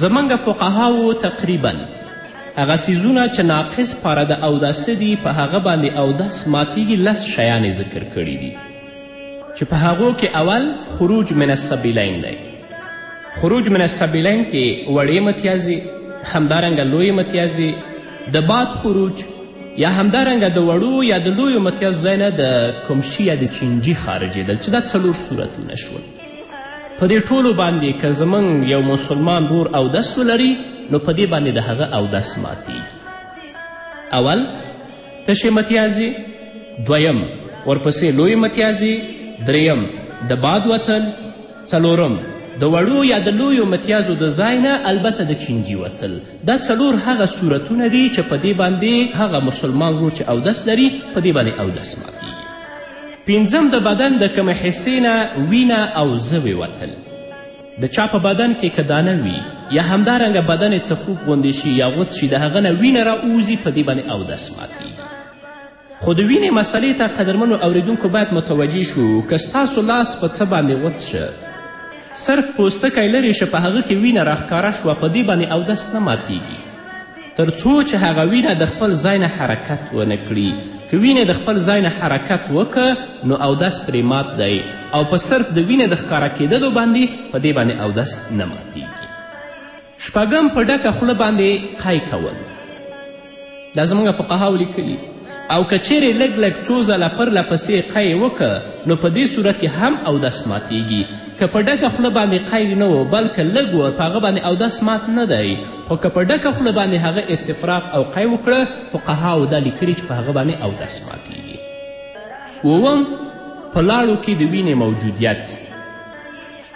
زمونږ فقهاوو تقریبا هغه څیزونه چې ناقص پاره د اوداسه دي په هغه باندې اودس ماتیږي لس شیان ذکر کړي دي چې په هغو کې اول خروج من السبیلین دی خروج من السبیلین کې وړې متیازې همدارنګه لویې متیازې د باد خروج یا همدارنګه د وړو یا د لویو متیازو ځای نه د کمشي یا د چینجي خارجېدل چې دا څلور صورتونه شول په دې ټولو باندې که زموږ یو مسلمان رور اودس ولري نو په دې باندې د هغه اودس ماتیږي اول تشې متیازې دویم ورپسې لوی متیازې دریم د باد وتل څلورم د وړو یا د لویو متیازو د ځای نه البته د چینجي وتل دا څلور هغه صورتونه دي چې په دې باندې هغه مسلمان ورور چې اودس لري په دې باندې اودس ماتیږي پنځم د بدن د کومې حصې نه وینه او زوې وتل د چا په بدن کې که دانه وي یا همدارنګه بدن یې څه خوک غوندې شي یا غوڅ شي د هغه نه وینه را اوزي په دې باندې اودس ماتیږي خو د وینې مسلې ته قدرمنو اوریدونکو باید متوجه شو که ستاسو لاس په څه باندې غوڅ شه صرف پوستکی لرې شه په هغه کې وینه راښکاره شوه په دې باندې اودس نه ماتیږي تر څو چې هغه وینه د خپل ځای نه حرکت ونه کړي که وینې د خپل ځای نه حرکت وکه نو اودس پرې مات دی او په صرف د وینې د ښکاره کېدلو باندې په دې باندې اودس نه ماتیږي شپږم په ډکه خوله باندې قی کول دا زموږ فقهاو لیکلي او که چیرې لږ لږ څو ځله پرله پسې قی وکه نو په دې صورت کې هم اودس ماتیږي که په ډکه خوله باندې قی نه و بلکه لږ و په هغه باندې اودس مات نه دی خو که په ډکه خوله باندې هغه استفراق او قی وکړه فقهاو دا لیکلي چې په هغه باندې اودس ماتیږي اووم په لاړو کې د وینې موجودیت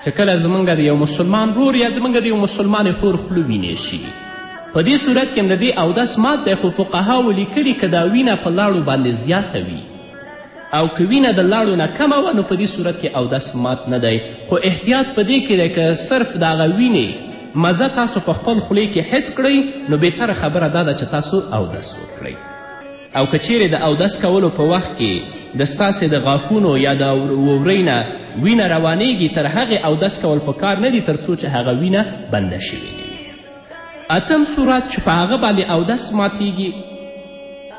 چې کله زمونږ د یو مسلمان رور یا زمونږ د یو مسلمان خور خوله وینې شي په دې صورت کې د دې اودس مات دی خو فقهاو لیکلي که دا وینه په لاړو باندې زیاته وي او که وینه د لاړو نه کمه وه نو په دې صورت کې اودس مات نه دی خو احتیاط په دې کې دی که صرف د هغه وینې مزه تاسو په خپل خولې کې حس کړئ نو بهتره خبره دا ده چې تاسو اودس وکړئ او که چیرې د اودس کولو په وخت کې د ستاسې د غاښونو یا د وورۍ نه وینه روانیږي تر هغې اودس کول په کار نه دي تر څو چې هغه وینه بنده شوې اتم صورت چې په هغه باندې اودس ماتیږي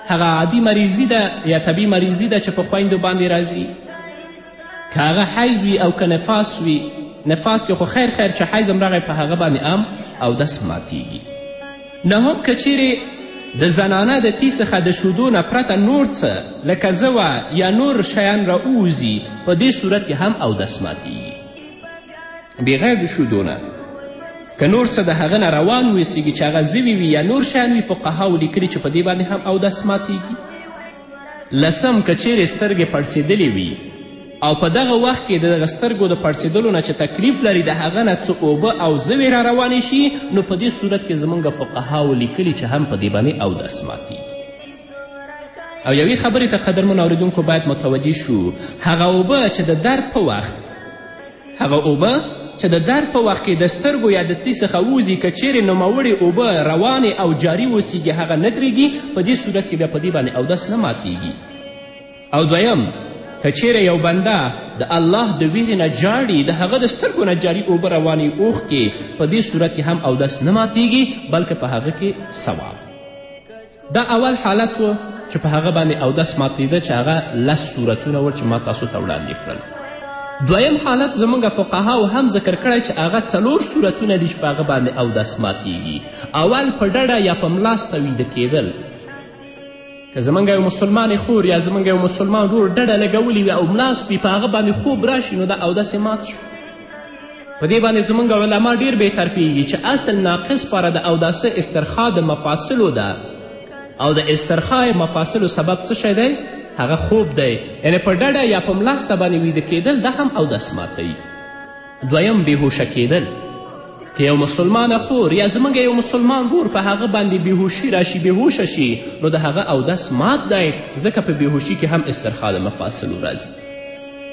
هغه عادي مریضي ده یا طبیعي مریضي ده چې په خویندو باندې راځي که هغه حیض وي او که نفاس وي نفاس کې خو خیر خیر چې حیض هم راغی په هغه باندې هم اودس ماتیږي نه هم که چیرې د زنانه د تی څخه د شودو نه پرته نور څه لکه زوه یا نور شیان راووځي په دې صورت کې هم اودس ماتیږي بغیر د شودو نه که نور څه د هغه نه روان ویسیږي چې هغه زوي وي یا نور شیان وي فقهاو لیکلي چې په دې باندې هم اودس ماتیږي لسم که چیرې سترګې پړسېدلې وي او په دغه وخت کې د دغه سترګو د پړسېدلو نه چې تکلیف لري د هغه نه څه اوبه او زوې را روانې شي نو په دې صورت کې زموږ فقهاو لیکلي چې هم په دې باندې اودس ماتیږي او یوې خبرې ته قدرمن اوریدونکو باید متوجه شو هغه اوبه چې د درد په وخت هغه اوبه چې د درد په وخت کې د سترګو یا د تلی څخه ووځي که چیرې نوموړې اوبه روانې او جاري اوسیږي هغه نه درېږي په دې صورت کې بیا په دې باندې اودس نه ماتیږي او دویم که چیرې یو بنده د الله د ویرې نه جاړي د هغه د سترګو نه جاري اوبه روانې اوښکې په دې صورت کې هم اودس نه ماتیږي بلکې په هغه کې ثواب دا اول حالت و چې په هغه باندې اودس ماتېده چې هغه لس صورتونه و چې ما تاسو ته وړاندې کړل دویم حالت زموږ فقهاو هم ذکر کړی چې هغه څلور صورتونه دي چې په هغه باندې اودس ماتیږي اول په ډډه یا په ملاسته ویده کیدل که زمونږ یو مسلمان خور یا زمونږ یو مسلمان ورور ډډه لګولې وي او ملاست وي په هغه باندې خوب راشي نو دا اودس یې مات شو په دې باندې زمونږ علما ډیر بېطرفیږي چې اصل ناقص پاره د اوداسه استرخا د مفاصلو ده او د استرخا مفاصلو سبب څه شی دی هغه خوب دی یعنې په ډډه یا په ملاسته باندې ویده کیدل دا هم اودس ماتوي دویم بېهوشه کیدل که یو مسلمانه خور یا زموږ یو مسلمان ورور په هغه باندې بېهوشي راشي بېهوشه شي نو د هغه اودس مات دی ځکه په بېهوشي کې هم استرخا د مفاصلو راځي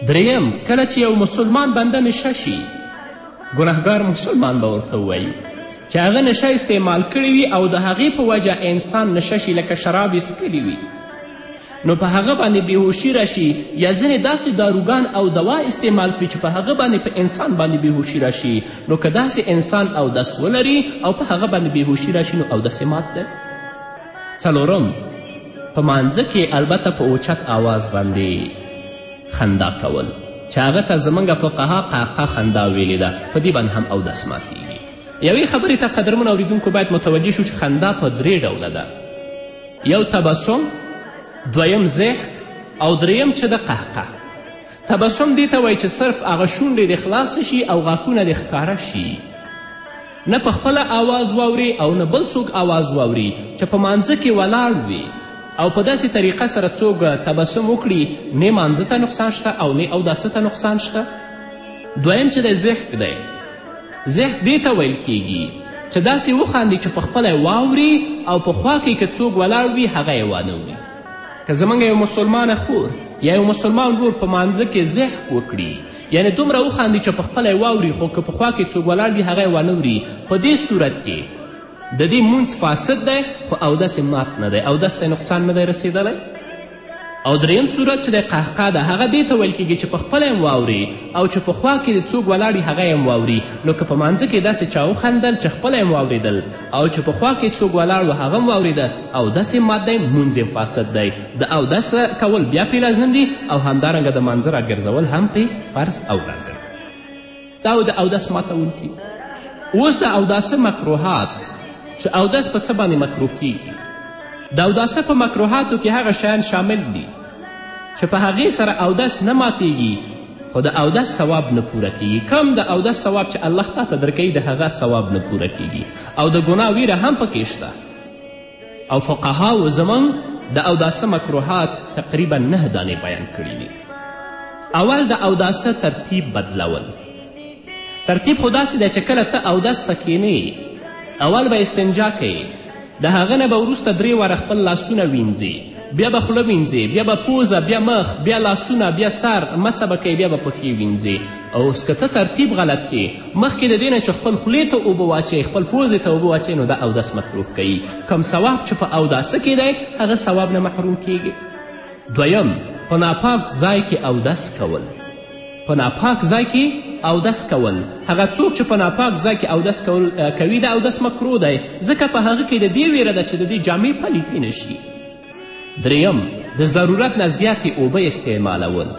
دریم کله چې یو مسلمان بنده نشه شي ګناهګار مسلمان به ورته ووایي چې هغه نشه استعمال کړې وي او د هغې په وجه انسان نشه شي لکه شراب یې څکلي وي نو په هغه باندې بېهوشي راشي یا ځینې داسې داروګان او دوا استعمال کړي چې په هغه باندې په انسان باندې بېهوشي راشي نو که داسې انسان اودس ولري او په هغه باندې بېهوشي راشي نو اودس یې مات دی څلورم په مانځه کې البته په اوچت آواز باندې خندا کول چې هغه ته زموږ فقها قهقه خندا ویلې ده په دې باندې هم اودس ماتیږي یوې خبرې ته قدرمن اوریدونکو باید متوجه شو چې خندا په درې ډوله ده یو تبسم دویم زیح او دریم چې د قهقه تبسم دې ته وایي چې صرف هغه شونډې دې خلاصې شي او غاښونه دې ښکاره شي نه په خپله آواز واوري او نه بل څوک آواز واوري چې په مانځه کې ولاړ وي او په داسې طریقه سره څوک تبسم وکړي نه مانځه ته نقصان شته او نه اوداسه ته نقصان شته دویم چې دی زحک دی زحک دې ته ویل کیږي چې داسې وخاندي چې په خپله واوري او په خوا کې که څوک ولاړ وي هغه یې وانه که زمونږ یو مسلمانه خور یا یو مسلمان ورور په مانځه کې زهق وکړي یعنې دومره وخاندي چې په خپله یې واوري خو که په خوا کې څوک ولاړ دي هغه یې وانه وري په دې صورت کې د دې مونځ فاسد دی خو اودس یې مات نه دی اودس ته نقصان نه دی رسېدلی او دریم صورت چې د قهقه ده هغه دې ته ویل کېږي چې په خپله یې واوري او چې په خوا کې د څوک ولاړي هغه یې واوري نو که په مانځه کې داسې چا وخندل چې خپله یې واورېدل او چې په خوا کې څوک ولاړ و هغه هم واورېده اودس یې مات دی مونځ یې فاسد دی د اودس کول بیا پرې لازم دي او همدارنګه د مانځه راګرځول هم پرې فرض او لازم دا د اودس ماتوونکي اوس د اوداسه مکروهات چې اودس په څه باندې مکروه کیږي د اوداسه په مکروهاتو کې هغه شیان شامل دي چې په هغې سره اودس نه ماتیږي خو د اودس ثواب نه پوره کیږي کم د اودس ثواب چې الله تا ته درکوي د هغه ثواب نه پوره کیږي او د ګناه ویره هم پکې شته او فقهاو زموږ د اوداسه مکروهات تقریبا نه دانې بیان کړي دي اول د اوداسه ترتیب بدلول ترتیب خو داسې دی چې کله ته اودس ته کینې اول به استنجا کوې د هغه نه به وروسته درې واره خپل لاسونه وینځې بیا به خوله وینځې بیا به پوزه بیا مخ بیا لاسونه بیا سر مسه به کوې بیا به پښې وینځې او اوس که ته ترتیب غلط کې مخکې د دې نه چې خپل خولې ته اوبه واچوې خپل پوزې ته اوبه واچوې نو دا اودس مکروه کوي کم ثواب چې په اوداسه کې دی هغه ثواب نه محروم کیږي دویم په ناپاک ځای کې اودس کول په ناپاک ځای کې اودس کول هغه څوک چې په ناپاک ځای کې اودس کول کوي د اودس مکرو دی ځکه په هغه کې د دې ویره ده چې د دې جامې پلیتې نه شي دریم د ضرورت نه زیاتې اوبه استعمالول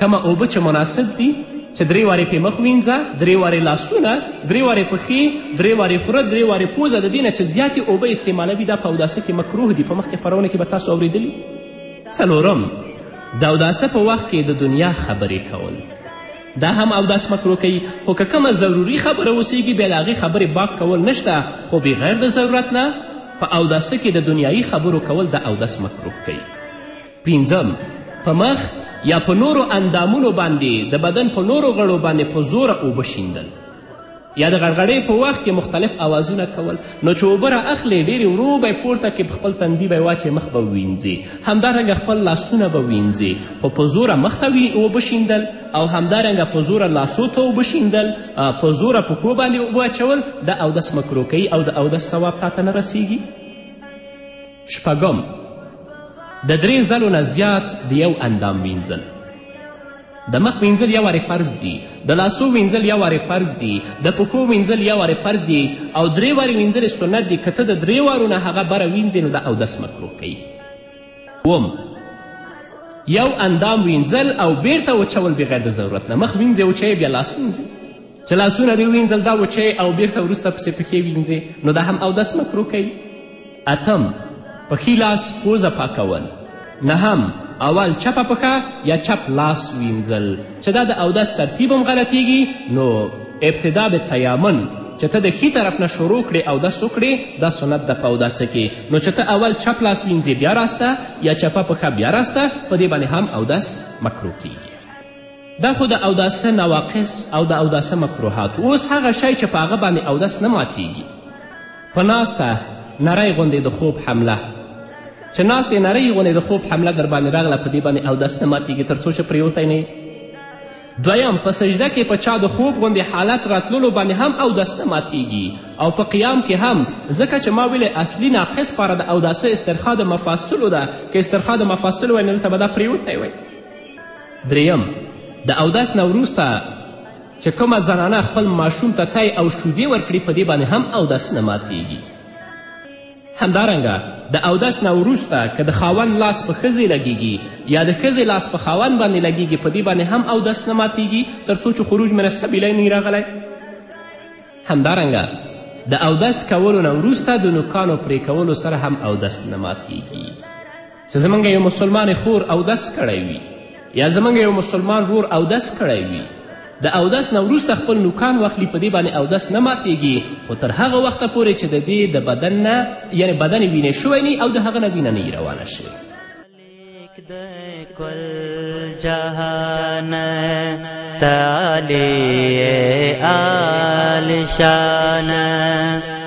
کمه اوبه چې مناسب دي چې درې وارې پې مخ وینځه درې وارې لاسونه درې وارې پښې درې وارې خوره درې وارې پوزه د دې نه چې زیاتې اوبه استعمالوي دا په اوداسه کې مکروه دي په مخکې خپرونه کې به تاسو اورېدلي څلورم د اوداسه په وخت کې د دنیا خبرې کول دا هم اوداس مکرو کوي خو که کومه ضروري خبره اوسیږي بیا د هغې خبرې باک کول نشته خو بغیر د ضرورت نه په اوداسه کې د دنیایي خبرو کول د اوداس مکروه کوي پنځم په مخ یا په نورو اندامونو باندې د بدن په نورو غړو باندې په زوره اوبه شیندل یا د غرغړې په وخت کې مختلف اوازونه کول نو چې اوبه را اخلې ډېرې ورو به یې پورته کې په خپل تندي به یې واچې مخ به وینځې همدارنګه خپل لاسونه به وینځې خو په زوره مخ ته اوبه شیندل او همدارنګه په زوره لاسو ته اوبه شیندل په زوره پښو باندې اوبه اچول د اودس مکرو کوي او د اودس ثواب تا ته نه رسیږي شپږم د درې ځلو نه زیات د یو اندام وینځل د مخ وینځل یو وارې فرض دي د لاسو وینځل یو وارې فرض دي د پښو وینځل یو وارې فرض دي او درې وارې وینځل سنت دي که ته د درې وارو نه هغه بره وینځې نو د اودس مکروه کوي اوم یو اندام وینځل او بیرته وچول بغیر د ضرورت نه مخ وینځې وچوې بیا لاس وینځې چې لاسونه دې ووینځل دا وچوې او بیرته وروسته پسې پښې وینځې نو دا هم اودس مکرو کوي اتم په ښي لاس پوزه پاکول نهم اول چپه پښه یا چپ لاس وینځل چې دا د اودس ترتیب هم غلطیږي نو ابتدا به تیامن چې ته د ښي طرف نه شروع کړې او دس وکړې دا سنت ده په اوداسه کې نو چې ته اول چپ لاس وینځې بیا راسته یا چپه پښه بیا راسته په دې باندې هم اودس مکرو کیږي دا خو د اوداسه نواقص او د اوداسه مکروهات اوس هغه شی چې په هغه باندې اودس نه ماتیږي په ناسته نری غوندې د خوب حمله چې ناست یې نرۍ غونې د خوب حمله در باندې راغله په دې باندې اودس نه ماتیږي تر څو چې پرېوتی نه دویم په سجده کې په چا د خوب غوندې حالت راتللو باندې هم اودس نه ماتیږي او په قیام کې هم ځکه چې ما ویلې اصلي ناقص پاره د اوداسه استرخا د مفاصلو ده که استرخا د مفاصلو وای نو دلته به دا پرېوتی وای دریم د اودس نه وروسته چې کومه زنانه خپل ماشوم ته تای او شیدې ورکړي په دې باندې هم اودس نه ماتیږي همدارنګه د اودس نه وروسته که د خاوند لاس په ښځې لګیږي یا د ښځې لاس په خاوند باندې لګیږي په دې باندې هم اودس نه ماتیږي تر څو چې خروج من السبیلین یې راغلی همدارنګه د اودس کولو نه وروسته د نوکانو پرې کولو سره هم اودس نه ماتیږي چې زمونږ یو مسلمان خور اودس کړی وي یا زمونږ یو مسلمان رور اودس کړی وي د اودس نه وروسته خپل نوکان واخلي په دې باندې اودس نه ماتیږي خو تر هغه وخته پورې چې د دې د بدن نه یعنې بدن وینې شوی نه او د هغه نه وینه نه روانه شي جهان تعالی آل شان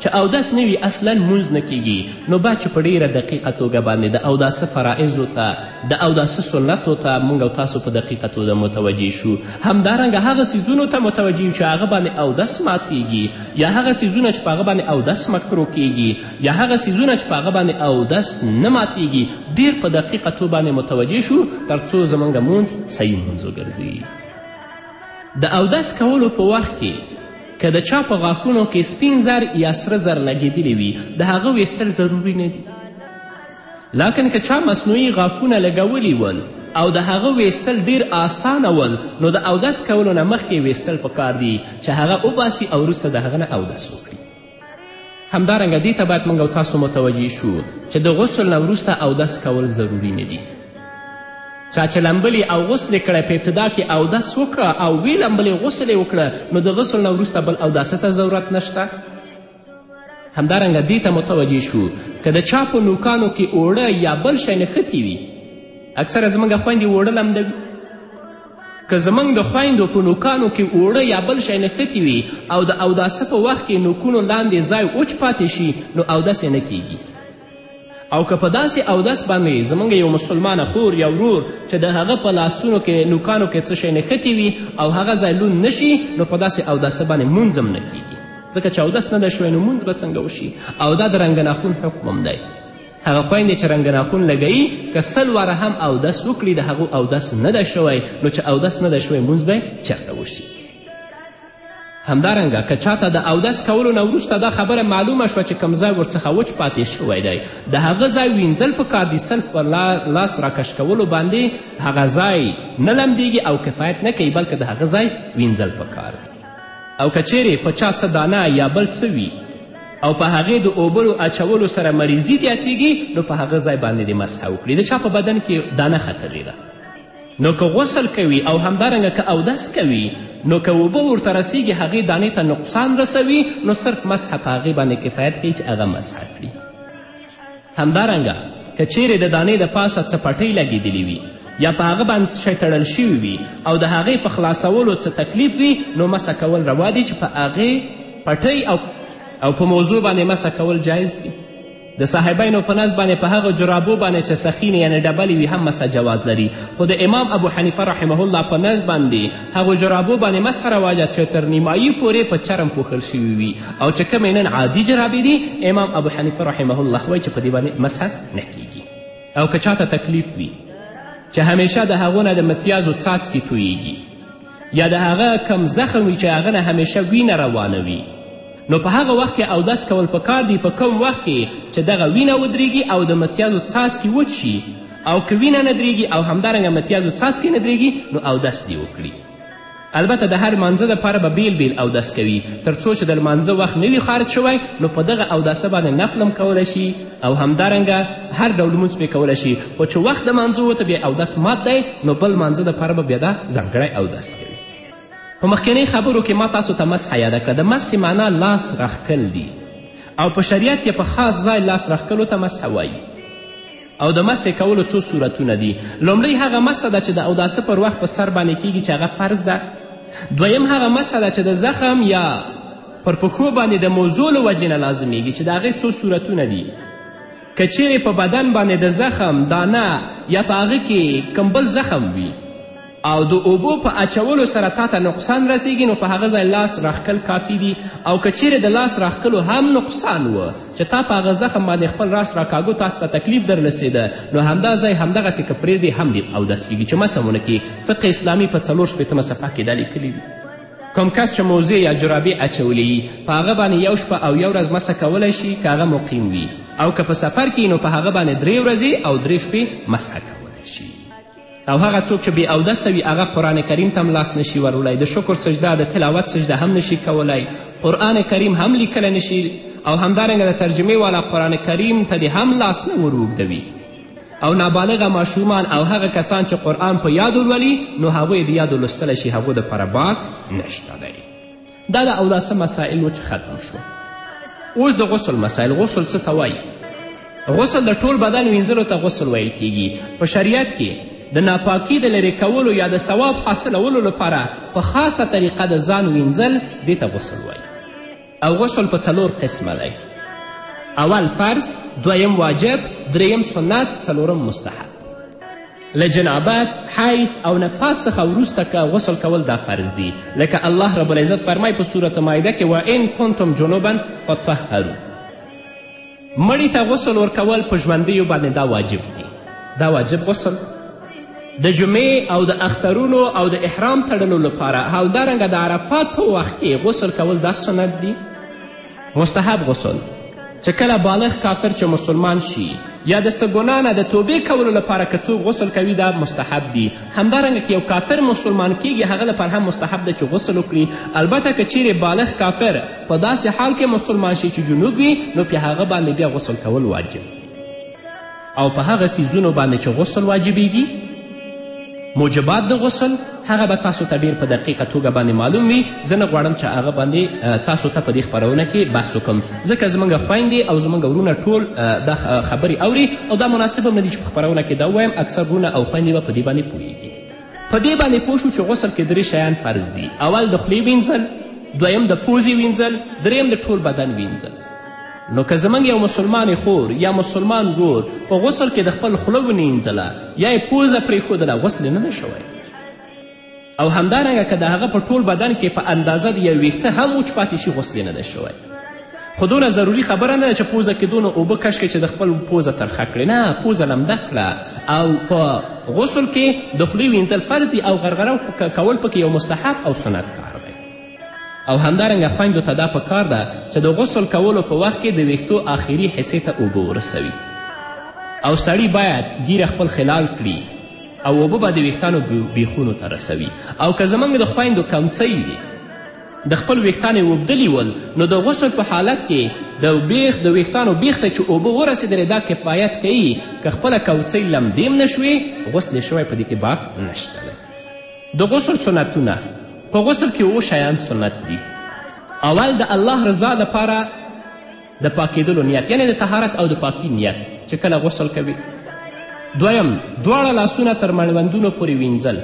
چې اودس نه وي اصلا لمونځ نه کیږي نو باید چې په ډیره دقیقه توګه باندې د اوداسه فرایضو ته د اوداسه سنتو ته موږ او تاسو په دقیقه توګه متوجه شو همدارنګه هغه څیزونو ته متوجه یو چې هغه باندې اودس ماتیږي یا هغه څیزونه چې په هغه باندې اودس مکرو کیږي یا هغه څیزونه چې په هغه باندې اودس نه ماتیږي ډیر په دقیقه تو باندې متوجه شو تر څو زموږ مونځ صحیح مونځ وګرځي د اودس کولو په وخت کې که د چا په غاښونو کې سپین زر یا سره زر لګېدلي وي د هغه ویستل ضروري نه دي لاکن که چا مصنوعي غاښونه لګولي ول او د هغه ویستل ډیر آسانه ول نو د اودس کولو نه مخکې ویستل پکار دي چې هغه وباسي او وروسته د هغه نه اودس وکړي همدارنګه دې ته باید موږ او تاسو متوجه شو چې د غسل نه وروسته اودس کول ضروري نه دي چا چې لمبلي او غسل کړی په ابتدا کې اودس وکړه او وی لمبلې غسل یې وکړه نو د غسل نه وروسته بل اوداسه ته ضرورت نشته همدارنګه دې ته متوجه شو که د چا په نوکانو کې اوړه یا بل شی نښتي وي اکثره زموږ خویندې اوړه لمدوي که زموږ د خویندو په نوکانو کې اوړه یا بل شی نښتي وي او د اوداسه په وخت کې نوکونو لاندې ځای وچ پاتې شي نو اودس نه کیږي او که په داسې اودس باندې زموږ یو مسلمانه خور یا ورور چې د هغه په لاسونو کې نوکانو کې څه شی نښتي وي او هغه ځای لوند نه شي نو په داسې اوداسه باندې مونځ هم نه کیږي ځکه چې اودس نه دی شوی نو مونځ به څنګه وشي او دا د رنګ ناخون حکم هم دی هغه خویندې چې رنګ ناخون لګوي که سل واره هم اودس وکړي د هغو اودس نه ده شوی نو چې اودس نه ده شوی لمونځ به چېرته وشي همدارنګه که چاته د اودس کولو نه وروسته دا خبره معلومه شوه چې کوم ځای ورڅخه وچ پاتې شوی دی د هغه ځای وینځل په کار دي سلف پر لاس راکش کولو باندې هغه ځای نه لمدیږي او کفایت نه کوي بلکې د هغه ځای وینځل په کار دی او که چیرې په چا څه دانه یا بل څه وي او په هغې د اوبلو اچولو سره مریضي زیاتیږي نو په هغه ځای باندې دې مسحه وکړي د چا په بدن کې دانه ختلې ده نو که غسل کوي او همدارنګه که اودس کوي نو که اوبه ورته رسیږي هغې دانې ته نقصان رسوي نو صرف مسحه په هغې باندې کفایت کوي چې هغه مسحه کړي همدارنګه که چیرې د دانې د پاسه څه پټۍ لګېدلې وي یا په هغه باندې څه شی تړل شوي وي او د هغې په خلاصولو څه تکلیف وي نو مسه کول روا دي چې په هغې پټۍ او او په موضوع باندې مسه کول جایز دي د صاحبینو په نزد باندې په هغه جرابو باندې چې سخینې یعنې ډبلې وي هم مسه جواز لري خو د امام ابو حنیفه رحمه الله په نزد باندې هغو جرابو باندې مسح رواجه چې تر نیمایي پورې په چرم پوښل شوي وي او چې کومې نن عادي جرابې دي امام ابو حنیفه رحمه الله وایي چې په دې باندې مسح نه کیږي او که چاته تکلیف وي چې همیشه د هغو نه د متیازو څاڅکي تویږي یا د هغه کم زخم وي چې هغه نه همیشه وینه روانه وي نو په هغه وخت کې اودس کول په کار دی په کوم وخت کې چې دغه وینه ودرېږي او د متیازو څاڅکي وچ شي او که وینه نه درېږي او همدارنګه متیازو څاڅکي نه درېږي نو اودس دې وکړي البته د هر لمانځه دپاره به بیل بیل اودس کوي تر څو چې د لمانځه وخت نه وي خارج شوی نو په دغه اوداسه باندې نفل هم کولی شي او همدارنګه هر ډول لمونځ پرې کولی شي خو چې وخت د لمانځه وته بیا اودس مات دی نو بل لمانځه دپاره به بیا دا ځانګړی اودس کوي په مخکینۍ خبرو کې ما تاسو ته مسح یاده کړه د مسح معنا لاس راښکل دي او په شریعت کې په خاص ځای لاس راښکلو ته مسح وایي او د مسح کولو څو صورتونه دي لومړی هغه مسح ده چې د اوداسه پر وخت په سر باندې کیږي چې هغه فرض ده دویم هغه مسح ده چې د زخم یا پر پښو باندې د موضوع له وجې نه لازمیږي چې د هغې څو صورتونه دي که چیرې په بدن باندې د زخم دانه یا په هغه کې کم بل زخم وي او د اوبو په اچولو سره تا ته نقصان رسیږي نو په هغه ځای لاس راښکل کافي دي او که چیرې د لاس راښکلو هم نقصان و چې تا په هغه زخم باندې خپل راس راکاږو تاسو ته تکلیف در رسېده نو همدا ځای همدغسې که پرېږدې هم دې اودس کیږي چې مسه مونه کې فقه اسلامي په څلور شپېتمه صفحه کې دا لیکلي دي کوم کس چې موضع یا جرابې اچولې وي په هغه باندې یو شپه او یو ورځ مسه کولی شي که هغه مقیم وي او که په سفر کې نو په هغه باندې درې ورځې او درې شپې مسه کولی شي او هغه څوک چې بې اودسه وي هغه قرآن کریم ته هم لاس نشي وروړی د شکر سجده د تلاوت سجده هم نشي کولی قرآن کریم هم لیکلی نشي او همدارنګه د ترجمې والا قرآن کریم ته دې هم لاس نه وروږدوي او نابالغه ماشومان او هغه کسان چې قرآن په یادو لولي نو هغوی د یادو لوستلی شي هغو دپاره باک نشته دی دا د اوداسه مسائل و چې ختم شو اوس د غسل مسائل غسل څه ته وایي غسل د ټول بدن وینځلو ته غسل ویل کیږي په شریعت کې د ناپاکي د لرې کولو یا د ثواب حاصلولو لپاره په خاصه طریقه د ځان وینځل دې ته غسل وایي او غسل په څلور قسمه دی اول فرض دویم واجب دریم سنت څلورم مستحب له جنابت حیث او نفاس څخه وروسته که غسل کول دا فرض دي لکه الله رب العزت فرمای په صورت مایده کې و ان کنتم جنوبا فطهرو مړی ته غسل ورکول په ژوندیو باندې دا واجب دي دا واجب غسل د جمعې او د اخترونو او د احرام تړلو لپاره همدارنګه د عرفات په وخت کې غسل کول دا سنت دي مستحب غسل چې کله بالغ کافر چې مسلمان شي یا د څه ګناه نه د توبې کولو لپاره که څوک غسل کوي دا مستحب دي همدارنګه که یو کافر مسلمان کیږي هغه لپاره هم مستحب ده چې غسل وکړي البته که چیرې بالغ کافر په داسې حال کې مسلمان شي چې جنوب وي نو په هغه باندې بیا غسل کول واجب او په هغه څیزونو باندې چې غسل واجبیږي موجبات د غسل هغه به تاسو ته ډیر په دقیقه توګه باندې معلوم وي زه نه غواړم چې هغه باندې تاسو ته په دې خپرونه کې بحث وکړم ځکه زموږ خویندې او زموږ ورونه ټول دا خبرې اوري او دا مناسب هم نه دي چې په خپرونه کې دا ووایم اکثر ورونه او خویندې به په دې باندې پوهیږي په دې باندې پوه شو چې غسل کې درې شیان فرض دي اول د خولې وینځل دویم د پوزې وینځل دریم د ټول بدن وینځل نو که زموږ یو مسلمانې خور یا مسلمان ورور په غسل کې د خپل خوله ونینځله یا یې پوزه پرېښودله غسل نه دی شوی او همدارنګه که د هغه په ټول بدن کې په اندازه د یو ویښته هم وچ پاتې شي غسل نه دی شوی خو دونه ضروري خبره نه ده چې پوزه کې دونه اوبه کش کړي چې د خپل پوزه ترخه کړي نه پوزه لمده کړه او په غسل کې د خولې وینځل فرض دي او غرغره کول پکې یو مستحب او سنت کار او همدارنګه خویندو ته دا پکار ده چې د غسل کولو په وخت کې د ویښتو آخري حصې ته اوبه ورسوي او سړی باید ګیره خپل خلال کړي او اوبه به د ویښتانو بیخونو ته رسوي او که زموږ د خویندو کمڅۍ وي د خپل ویښتان یې اوبدلي ول نو د غسل په حالت کې د بیخ د ویښتانو بیخ ته چې اوبه ورسېدلې دا کفایت کوي که خپله کوڅۍ لمدې هم نه شوې غسل یې شوی په دې کې باب نشته د غسل سنتونه په غسل کې اوه شیان سنت دي اول د الله رضا لپاره د پاکېدلو نیت یعنی د طهارت او د پاکی نیت چې کله غسل کوي دویم دواړه لاسونه تر مړوندونو پورې وینځل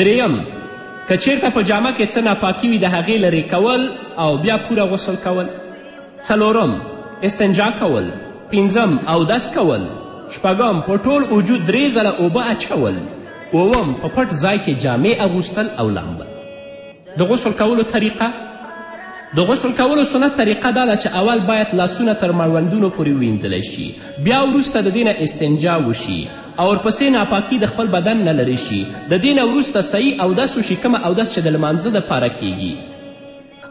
دریم که چیرته په جامه کې څه ناپاکي وي د هغې لرې کول او بیا پوره غسل کول څلورم استنجا کول پنځم اودس کول شپږم په ټول وجود درې ځله اوبه اچول اووم، په پټ ځای کې جامې اغوستل او لامبل د غسل کولو طریقه د غسل کولو سنت طریقه دا ده چې اول باید لاسونه تر مړوندونو پورې ووینځلی شي بیا وروسته د دې نه استنجا وشي او ورپسې ناپاکي د خپل بدن نه لرې شي د دې نه وروسته صحیح اودس وشي کومه اودس چې د لمانځه دپاره کیږي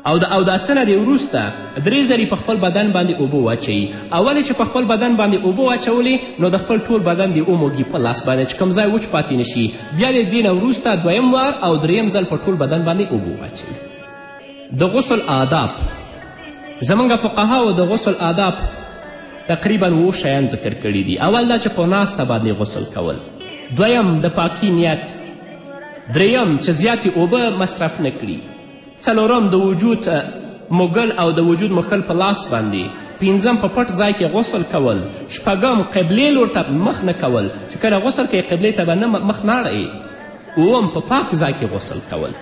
او د اوداسه نه دې وروسته درې ځلې په خپل بدن باندې اوبه واچوي اولې چې په خپل بدن باندې اوبه واچولې نو د خپل ټول بدن دې وموږي په لاس باندې چې کوم ځای وچ پاتې نه شي بیا دې دې نه وروسته دویم وار او دریم ځل په ټول بدن باندې اوبه واچوي د غسل آداب زمونږ فقهاو د غسل آداب تقریبا اوو شیان ذکر کړي دي اول دا چې په ناسته باندې غسل کول دویم د پاکی نیت دریم چې زیاتې اوبه مصرف نه کړي څلورم د وجود موږل او د وجود مښل په لاس باندې پنځم په پټ ځای کې غسل کول شپږم قبلې لور ته مخ نه کول چې کله غسل کوي قبلې ته به نه مخ نه اړوي اووم په پاک ځای کې غسل کول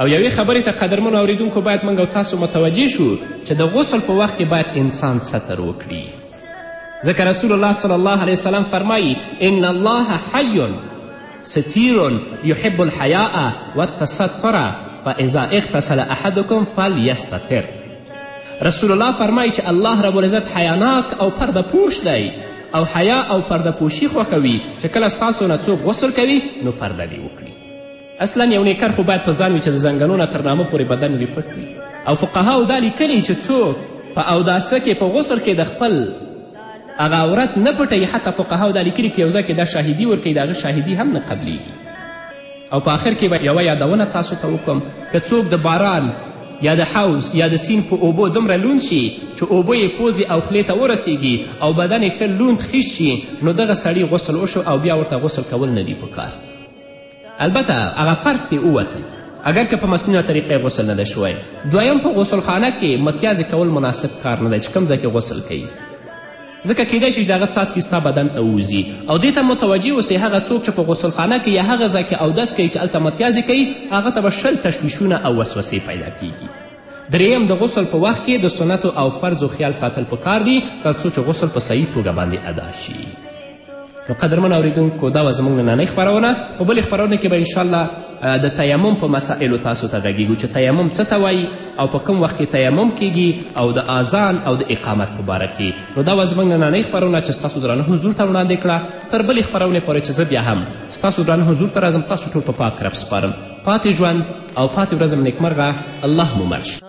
او یوې خبرې ته قدرمنو اوریدونکو باید موږ او تاسو متوجه شو چې د غسل په وخت کې باید انسان ستر وکړي ځکه رسول الله صلی الله علیه وسلم فرمایی ان الله حی ستیر یحب الحیاء والتستر فاذا اغتسل احدکم فلیستتر رسول الله فرمایي چې الله رب العزت حیاناک او پرده پوش دی او حیا او پرده پوشي خوښوي چې کله ستاسو نه څوک غسل کوي نو پرده دې وکړي اصلا یو نیکر خو باید په ځان وي چې د ځنګنو نه تر نامه پورې بدن وي پټ وي او فقهاو دا لیکلي چې څوک په اوداسه کې په غسل کې د خپل هغه عورت نه پټوي حتی فقهاو دا لیکلي که یو ځای کې دا شاهدي ورکوي د هغه شاهدي هم نه قبلیږي او په آخر کې به یوه یادونه تاسو ته وکړم که څوک د باران یا د حوز یا د سین په اوبو دومره لوند شي چې اوبه یې پوزې او خولې ته ورسیږي او بدن یې ښه لوند خیش شي نو دغه سړي غسل وشو او بیا ورته غسل کول نه دي پکار البته هغه فرض ترې ووتی اګر که په مسنونه طریقه غسل نه ده شوی دویم په غسلخانه کې متیازې کول مناسب کار نه دی چې کوم ځای کې غسل کوي ځکه کیدای شي چې د هغه څاڅکي ستا بدن ته ووځي او دې ته متوجه اوسئ هغه څوک چې په غسلخانه کې یا هغه ځای کې اودس کوي چې هلته متیازې کوي هغه ته به شل تشویشونه او وسوسې پیدا کیږي دریم د غسل په وخت کې د سنتو او فرضو خیال ساتل پکار دي تر څو چې غسل په صحیح توګه باندې ادا شي نو قدرمن اوریدونکو دا وه زموږ نننۍ خپرونه په بلې خپرونه کې به انشاءالله د تیمم په مسائلو تاسو ته غږیږو چې تیمم څه ته وایي او په کوم وخت کې تیمم کیږي او د آزان او د اقامت په باره کې نو دا وه زموږ نننۍ خپرونه چې ستاسو درانه حضور ته وړاندې کړه تر بلې خپرونې پورې چې زه بیا هم ستاسو درانه حضور ته راځم تاسو ټول په پاک رب سپارم پاتې ژوند او پاتې ورځم نیکمرغه الله مو مل